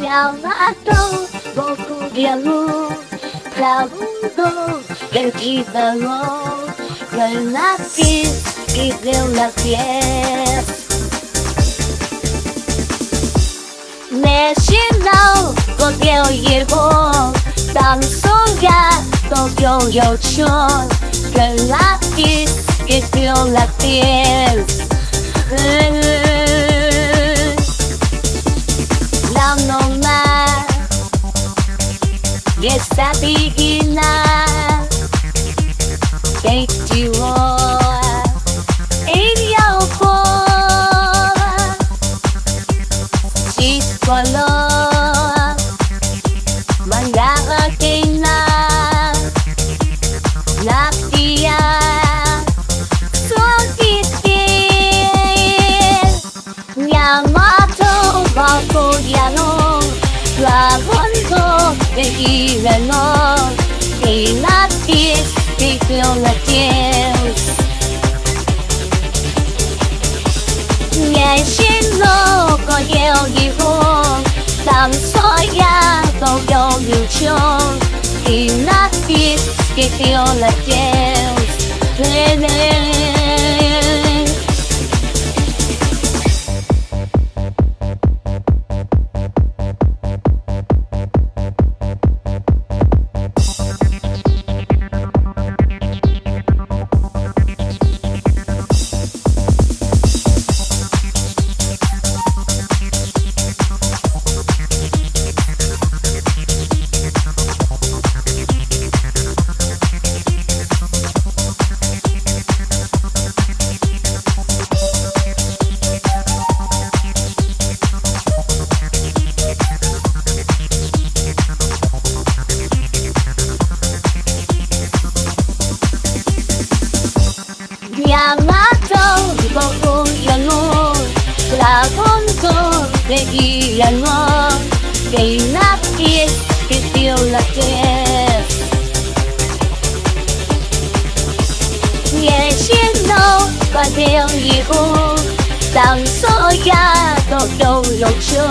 Nematau baltų dienų, kalbų, ir gyvenau, kai naktis, kai vėl nakties. Nežinau, kodėl ji buvo tamsoje, daugiau jaučiu, kai naktis. que yo la piel. La mamá y esta divina que yo ella color, mandaba que звено И надпись петлю на Jeździno koniełki chłop Tam soja to wiodł wciąż I napis z kiechy oleciał Lele yeah. Nghe xin đâu có điều gì hôn Đang số ya đâu đâu đâu chơi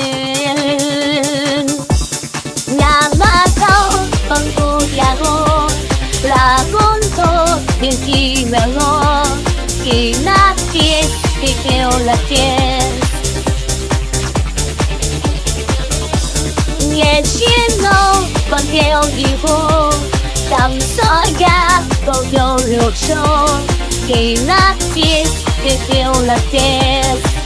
Gonto Bien Kimero Y nadie te dio la piel Nghe cielo con theo digo Tầm gió ga Cầu dầu liều trâu Thì nadie te dio la piel